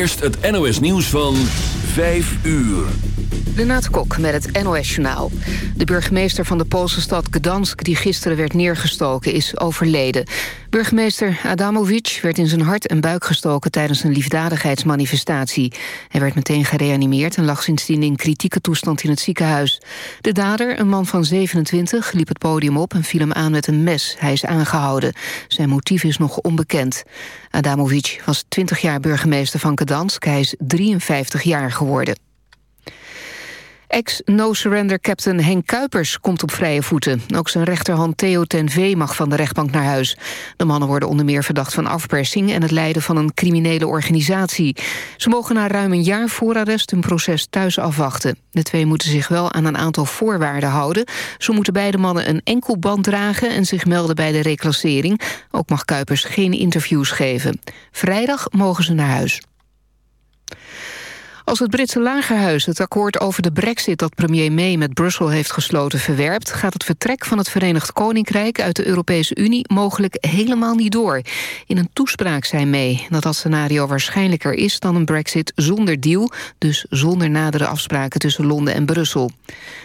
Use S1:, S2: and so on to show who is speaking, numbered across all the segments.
S1: Eerst het NOS nieuws van 5 uur.
S2: Renate Kok met het NOS Journaal. De burgemeester van de Poolse stad Gdansk... die gisteren werd neergestoken, is overleden. Burgemeester Adamovic werd in zijn hart en buik gestoken... tijdens een liefdadigheidsmanifestatie. Hij werd meteen gereanimeerd en lag sindsdien in kritieke toestand in het ziekenhuis. De dader, een man van 27, liep het podium op en viel hem aan met een mes. Hij is aangehouden. Zijn motief is nog onbekend. Adamovic was 20 jaar burgemeester van Gdansk. Hij is 53 jaar geworden. Ex-no-surrender-captain Henk Kuipers komt op vrije voeten. Ook zijn rechterhand Theo ten V mag van de rechtbank naar huis. De mannen worden onder meer verdacht van afpersing... en het leiden van een criminele organisatie. Ze mogen na ruim een jaar voorarrest hun proces thuis afwachten. De twee moeten zich wel aan een aantal voorwaarden houden. Zo moeten beide mannen een enkelband dragen... en zich melden bij de reclassering. Ook mag Kuipers geen interviews geven. Vrijdag mogen ze naar huis. Als het Britse lagerhuis het akkoord over de brexit... dat premier May met Brussel heeft gesloten verwerpt... gaat het vertrek van het Verenigd Koninkrijk uit de Europese Unie... mogelijk helemaal niet door. In een toespraak zei May dat dat scenario waarschijnlijker is... dan een brexit zonder deal, dus zonder nadere afspraken tussen Londen en Brussel.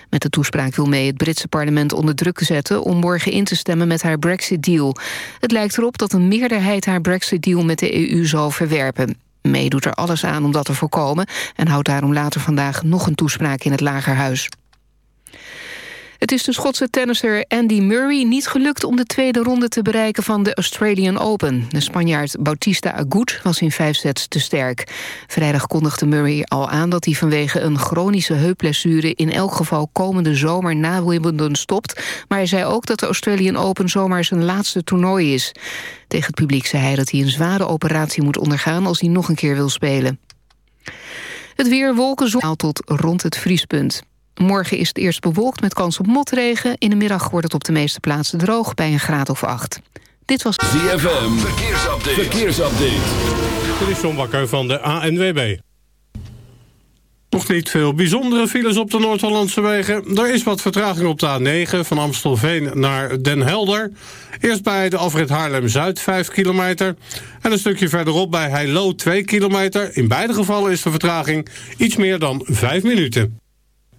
S2: Met de toespraak wil May het Britse parlement onder druk zetten... om morgen in te stemmen met haar brexit-deal. Het lijkt erop dat een meerderheid haar brexit-deal met de EU zal verwerpen. May doet er alles aan om dat te voorkomen... en houdt daarom later vandaag nog een toespraak in het Lagerhuis. Het is de Schotse tennisser Andy Murray niet gelukt om de tweede ronde te bereiken van de Australian Open. De Spanjaard Bautista Agut was in vijf sets te sterk. Vrijdag kondigde Murray al aan dat hij vanwege een chronische heupblessure in elk geval komende zomer na Wimbledon stopt. Maar hij zei ook dat de Australian Open zomaar zijn laatste toernooi is. Tegen het publiek zei hij dat hij een zware operatie moet ondergaan als hij nog een keer wil spelen. Het weer wolken tot rond het vriespunt. Morgen is het eerst bewolkt met kans op motregen. In de middag wordt het op de meeste plaatsen droog bij een graad of acht. Dit was
S1: ZFM. Verkeersupdate. Verkeersupdate.
S3: Dit is John Bakker van de ANWB. Nog niet veel bijzondere files op de Noord-Hollandse wegen. Er is wat vertraging op de A9 van Amstelveen naar Den Helder. Eerst bij de afrit Haarlem-Zuid 5 kilometer. En een stukje verderop bij Heilo 2 kilometer. In beide gevallen is de vertraging iets meer dan 5 minuten.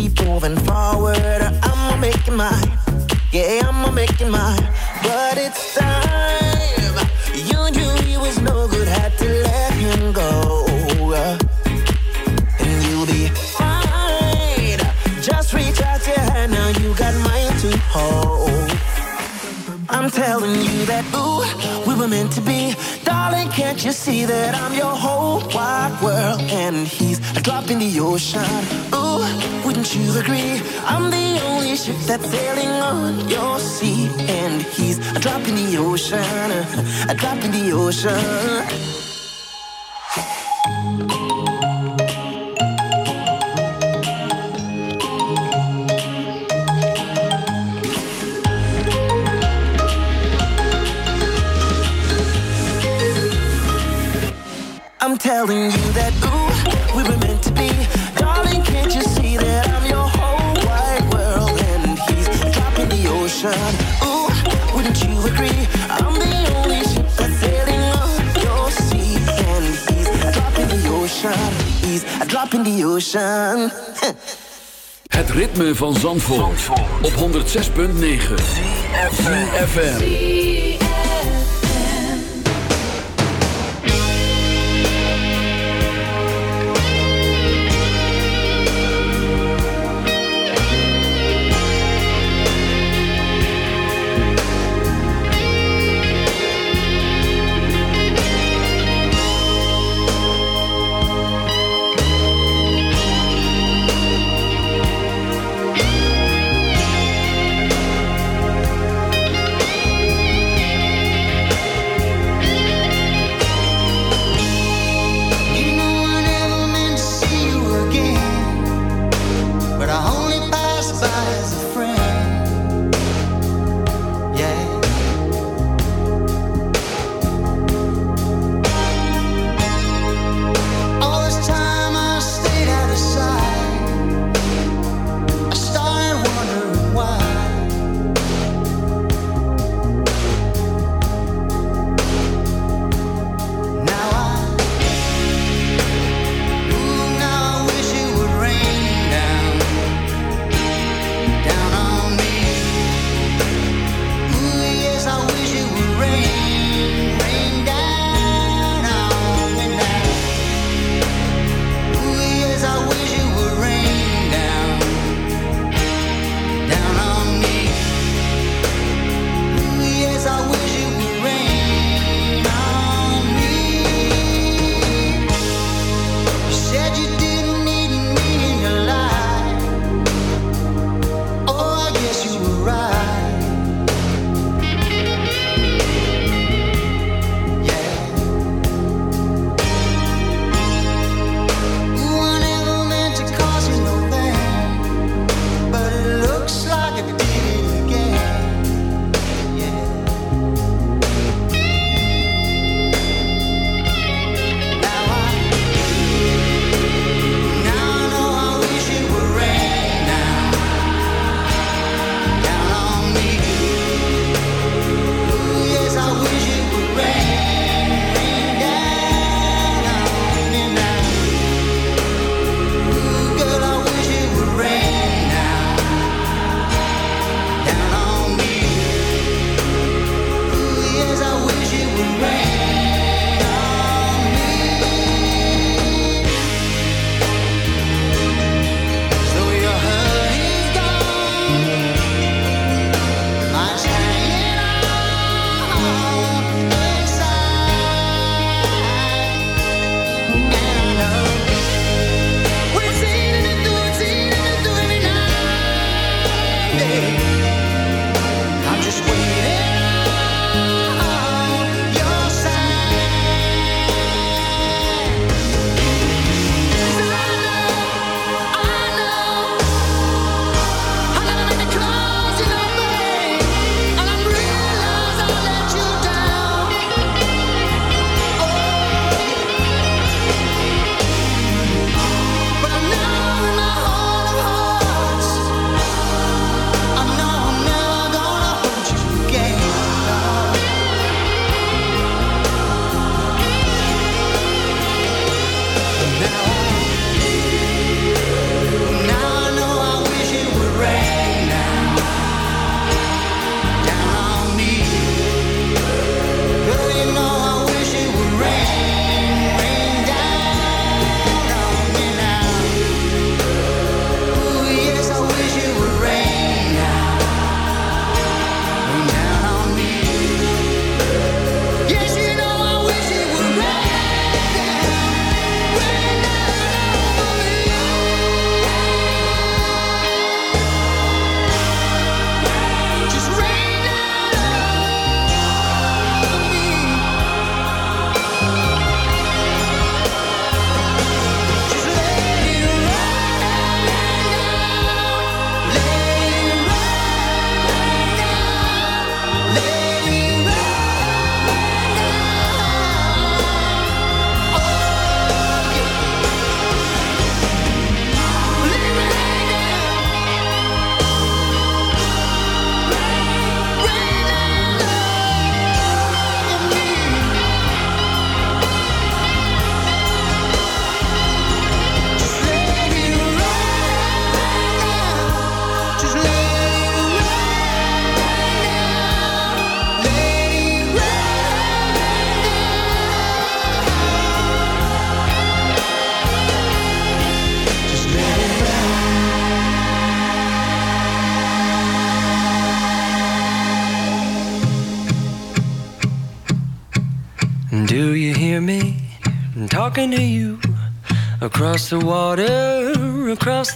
S4: keep moving forward. I'ma make it mine. Yeah, I'ma make it mine. But it's time. You knew he was no good. Had to let him go. And you'll be fine. Just reach out your hand. Now you got mine to hold. I'm telling you that, ooh, we were meant to be. Darling, can't you see that I'm your whole wide world? And he's a drop in the ocean. Ooh, wouldn't you agree? I'm the only ship that's sailing on your sea. And he's a drop in the ocean. A drop in the ocean. I'm telling you that Drop in the ocean.
S1: Het ritme van Zandvoort, op 106.9 FM.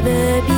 S5: never be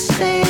S6: Stay.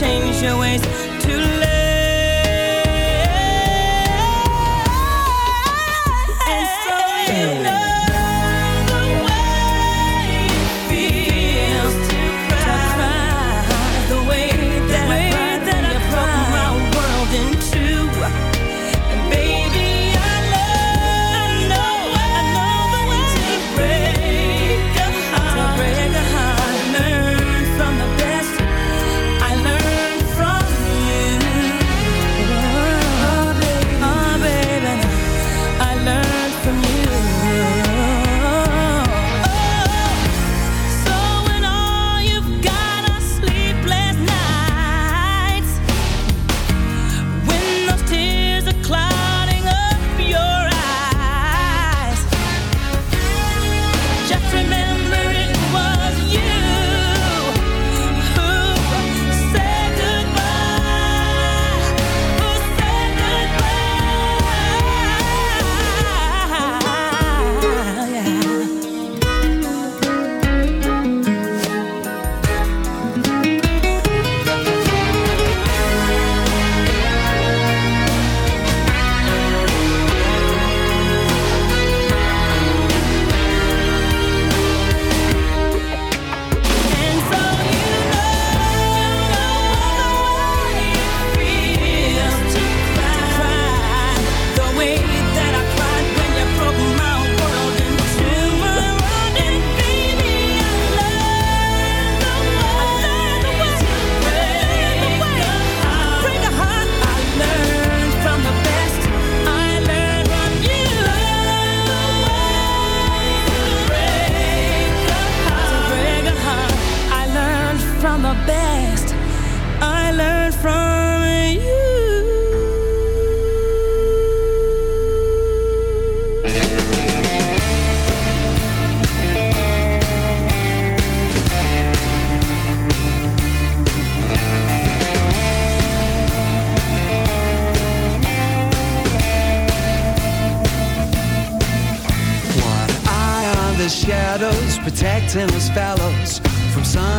S1: change your ways. best I learned from you. One eye on the
S7: shadows protecting us fellow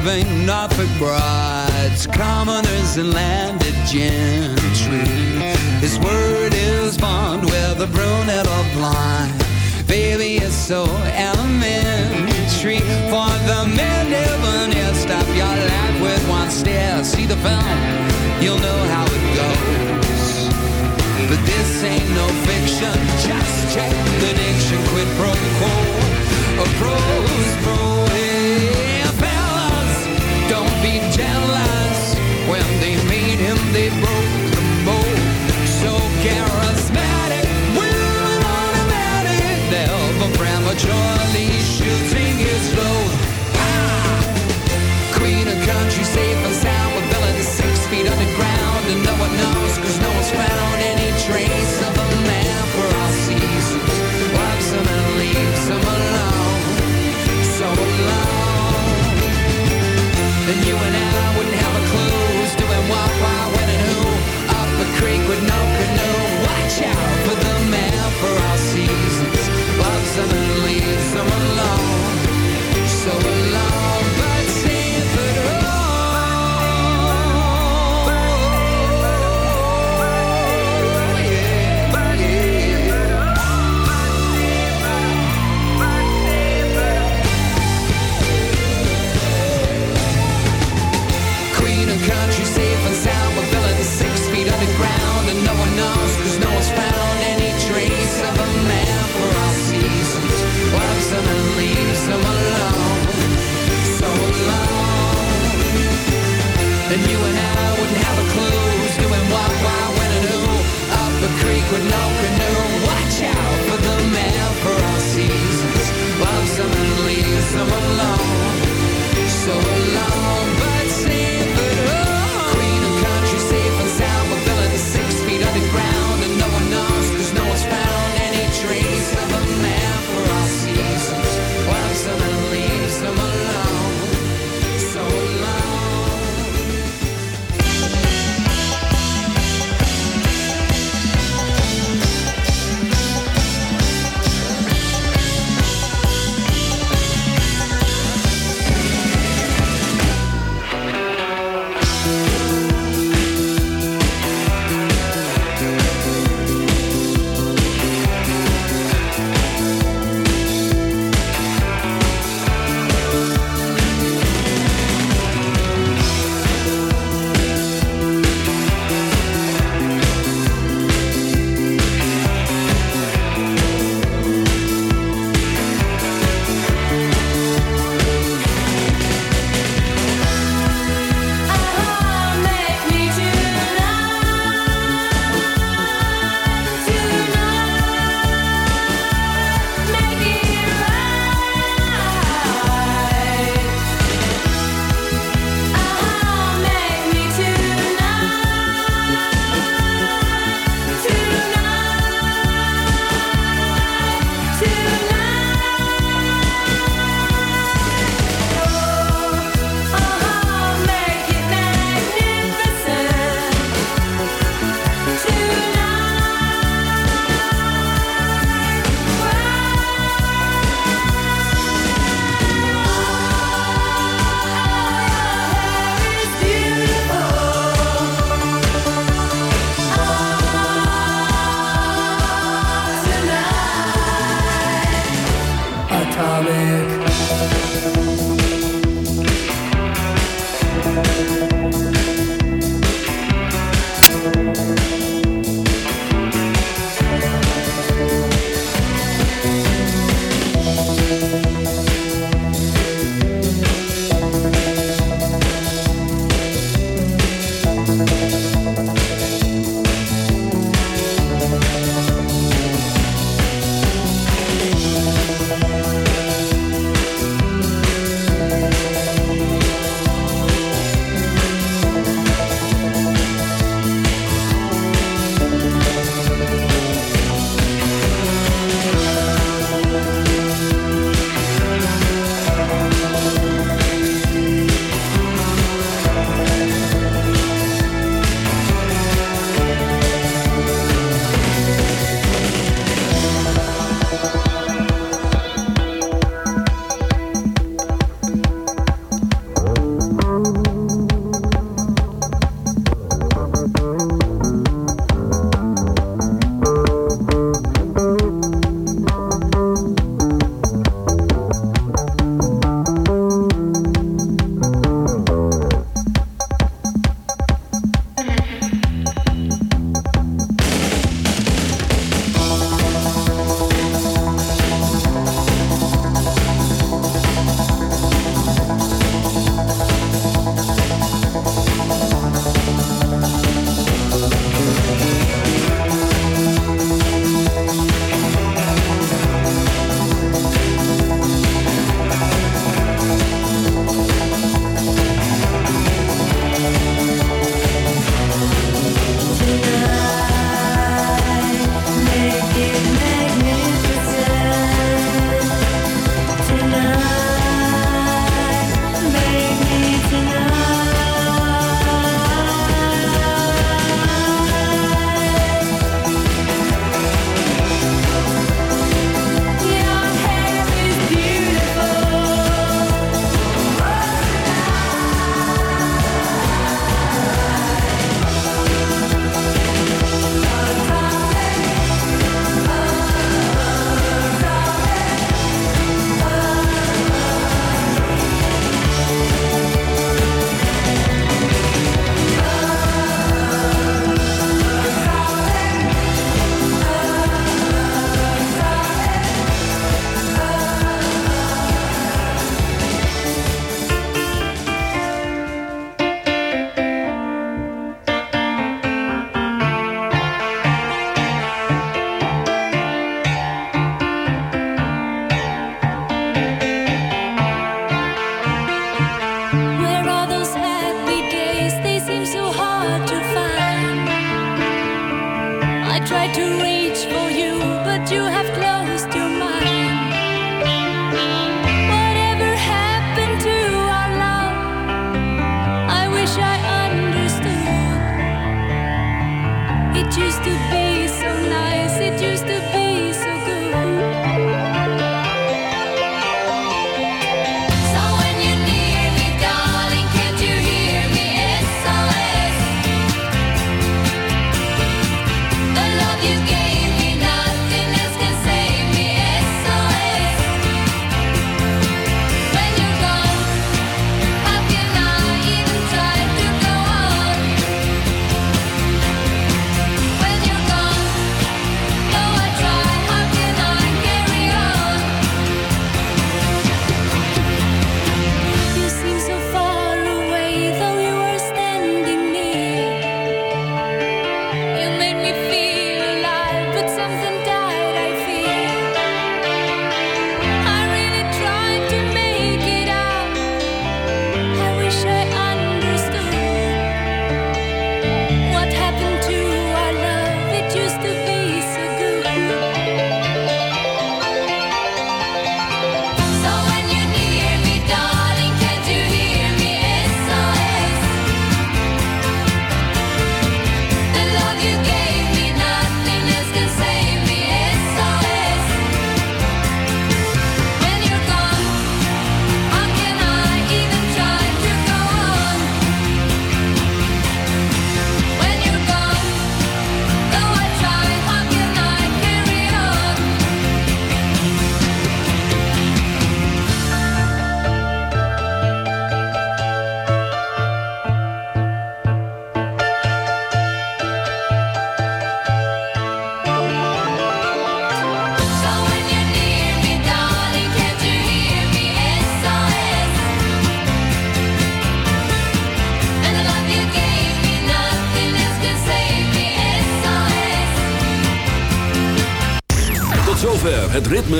S7: Saving Norfolk brides, commoners and landed gentry. His word is bond, whether brunette or blind. Baby, it's so elementary. For the near stop your life with one stare. See the film, you'll know ain't no fiction. Just check the diction. Quid pro quo. A pro's pro. Fellas, don't be jealous. When they made him, they broke the mold. So charismatic, women automatic. Never prematurely would know could know. Watch out for the man for all seasons. Love someone, leave someone alone. So But no can watch out for the man for all seasons Loves them and leaves them alone.
S8: So alone.